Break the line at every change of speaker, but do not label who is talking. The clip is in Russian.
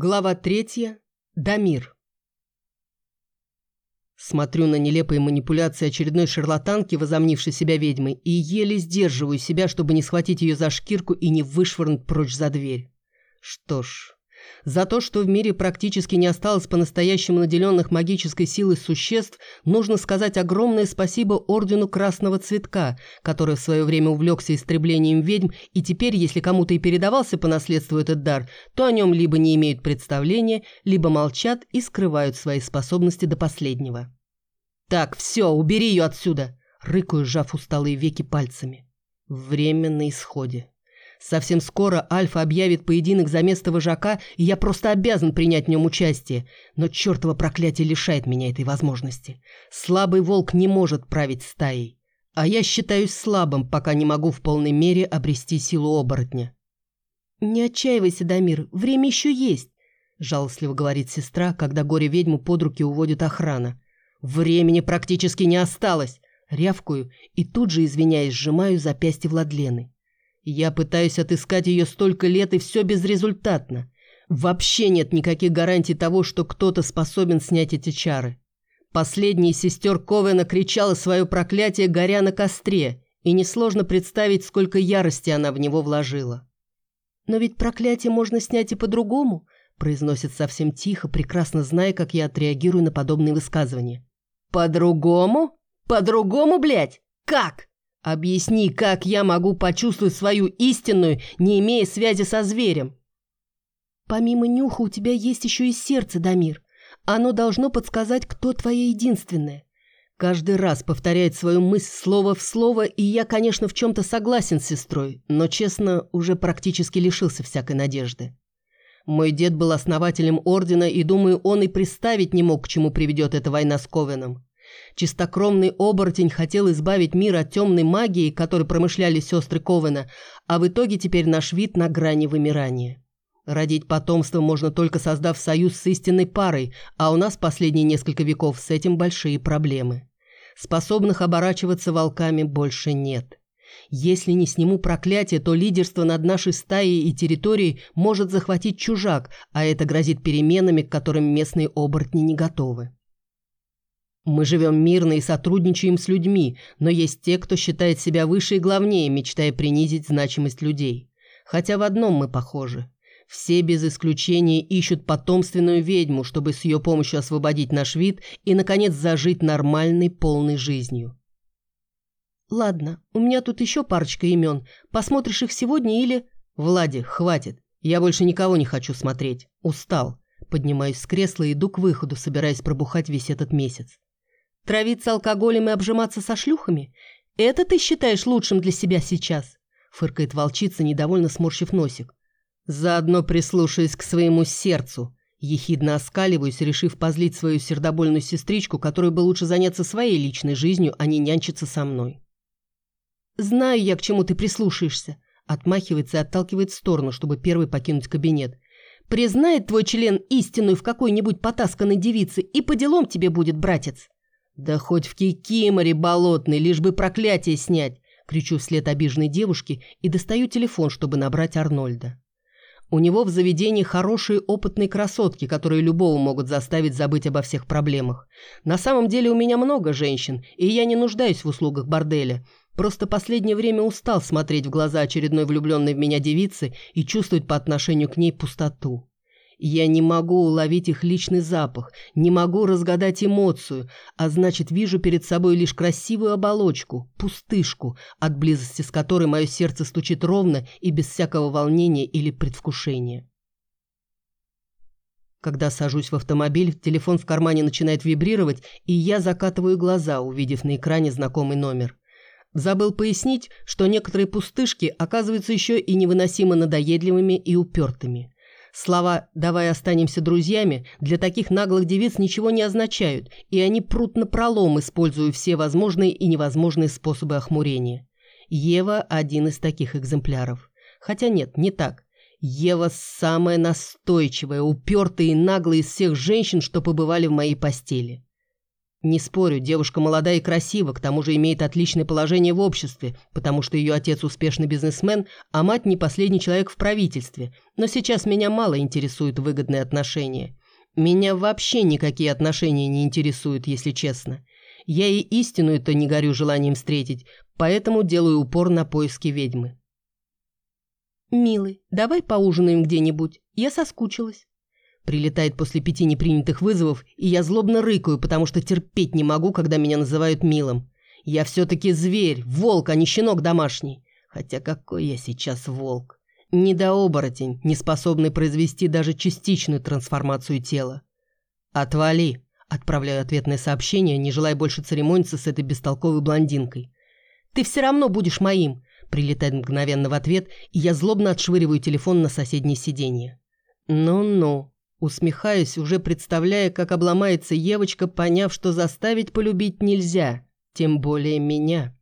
Глава третья. Дамир. Смотрю на нелепые манипуляции очередной шарлатанки, возомнившей себя ведьмой, и еле сдерживаю себя, чтобы не схватить ее за шкирку и не вышвырнуть прочь за дверь. Что ж, за то, что в мире практически не осталось по-настоящему наделенных магической силой существ, нужно сказать огромное спасибо Ордену Красного Цветка, который в свое время увлекся истреблением ведьм, и теперь, если кому-то и передавался по наследству этот дар, то о нем либо не имеют представления, либо молчат и скрывают свои способности до последнего. «Так, все, убери ее отсюда!» – рыкаю, сжав усталые веки пальцами. Время на исходе. Совсем скоро Альфа объявит поединок за место вожака, и я просто обязан принять в нем участие. Но чертово проклятие лишает меня этой возможности. Слабый волк не может править стаей. А я считаюсь слабым, пока не могу в полной мере обрести силу оборотня. «Не отчаивайся, Дамир, время еще есть», – жалостливо говорит сестра, когда горе-ведьму под руки уводит охрана. «Времени практически не осталось!» Рявкую и тут же, извиняясь, сжимаю запястье Владлены. Я пытаюсь отыскать ее столько лет, и все безрезультатно. Вообще нет никаких гарантий того, что кто-то способен снять эти чары. Последняя из сестер Ковена кричала свое проклятие, горя на костре, и несложно представить, сколько ярости она в него вложила. «Но ведь проклятие можно снять и по-другому», произносит совсем тихо, прекрасно зная, как я отреагирую на подобные высказывания. «По-другому? По-другому, блядь? Как?» Объясни, как я могу почувствовать свою истинную, не имея связи со зверем? Помимо нюха у тебя есть еще и сердце, Дамир. Оно должно подсказать, кто твоя единственная. Каждый раз повторяет свою мысль слово в слово, и я, конечно, в чем-то согласен с сестрой, но, честно, уже практически лишился всякой надежды. Мой дед был основателем ордена, и, думаю, он и представить не мог, к чему приведет эта война с Ковеном. Чистокровный оборотень хотел избавить мир от темной магии, которой промышляли сестры Ковена, а в итоге теперь наш вид на грани вымирания. Родить потомство можно только создав союз с истинной парой, а у нас последние несколько веков с этим большие проблемы. Способных оборачиваться волками больше нет. Если не сниму проклятие, то лидерство над нашей стаей и территорией может захватить чужак, а это грозит переменами, к которым местные оборотни не готовы. Мы живем мирно и сотрудничаем с людьми, но есть те, кто считает себя выше и главнее, мечтая принизить значимость людей. Хотя в одном мы похожи. Все без исключения ищут потомственную ведьму, чтобы с ее помощью освободить наш вид и, наконец, зажить нормальной, полной жизнью. «Ладно, у меня тут еще парочка имен. Посмотришь их сегодня или...» «Влади, хватит. Я больше никого не хочу смотреть. Устал». Поднимаюсь с кресла и иду к выходу, собираясь пробухать весь этот месяц. Травиться алкоголем и обжиматься со шлюхами? Это ты считаешь лучшим для себя сейчас?» Фыркает волчица, недовольно сморщив носик. «Заодно прислушаюсь к своему сердцу», Ехидно оскаливаюсь, решив позлить свою сердобольную сестричку, которой бы лучше заняться своей личной жизнью, а не нянчиться со мной. «Знаю я, к чему ты прислушаешься», — отмахивается и отталкивает в сторону, чтобы первый покинуть кабинет. «Признает твой член истинную в какой-нибудь потасканной девице, и по делам тебе будет, братец». «Да хоть в кикиморе болотный, лишь бы проклятие снять!» Кричу вслед обиженной девушке и достаю телефон, чтобы набрать Арнольда. У него в заведении хорошие опытные красотки, которые любого могут заставить забыть обо всех проблемах. На самом деле у меня много женщин, и я не нуждаюсь в услугах борделя. Просто последнее время устал смотреть в глаза очередной влюбленной в меня девицы и чувствовать по отношению к ней пустоту. Я не могу уловить их личный запах, не могу разгадать эмоцию, а значит, вижу перед собой лишь красивую оболочку, пустышку, от близости с которой мое сердце стучит ровно и без всякого волнения или предвкушения. Когда сажусь в автомобиль, телефон в кармане начинает вибрировать, и я закатываю глаза, увидев на экране знакомый номер. Забыл пояснить, что некоторые пустышки оказываются еще и невыносимо надоедливыми и упертыми – Слова «давай останемся друзьями» для таких наглых девиц ничего не означают, и они прут на пролом, используя все возможные и невозможные способы охмурения. Ева – один из таких экземпляров. Хотя нет, не так. Ева – самая настойчивая, упертая и наглая из всех женщин, что побывали в моей постели. Не спорю, девушка молода и красива, к тому же имеет отличное положение в обществе, потому что ее отец успешный бизнесмен, а мать не последний человек в правительстве. Но сейчас меня мало интересуют выгодные отношения. Меня вообще никакие отношения не интересуют, если честно. Я и истину это не горю желанием встретить, поэтому делаю упор на поиски ведьмы. «Милый, давай поужинаем где-нибудь. Я соскучилась». Прилетает после пяти непринятых вызовов, и я злобно рыкаю, потому что терпеть не могу, когда меня называют милым. Я все-таки зверь, волк, а не щенок домашний. Хотя какой я сейчас волк. Недооборотень, не способный произвести даже частичную трансформацию тела. «Отвали!» – отправляю ответное сообщение, не желая больше церемониться с этой бестолковой блондинкой. «Ты все равно будешь моим!» – прилетает мгновенно в ответ, и я злобно отшвыриваю телефон на соседнее сиденье. «Ну-ну». Усмехаюсь, уже представляя, как обломается Евочка, поняв, что заставить полюбить нельзя, тем более меня.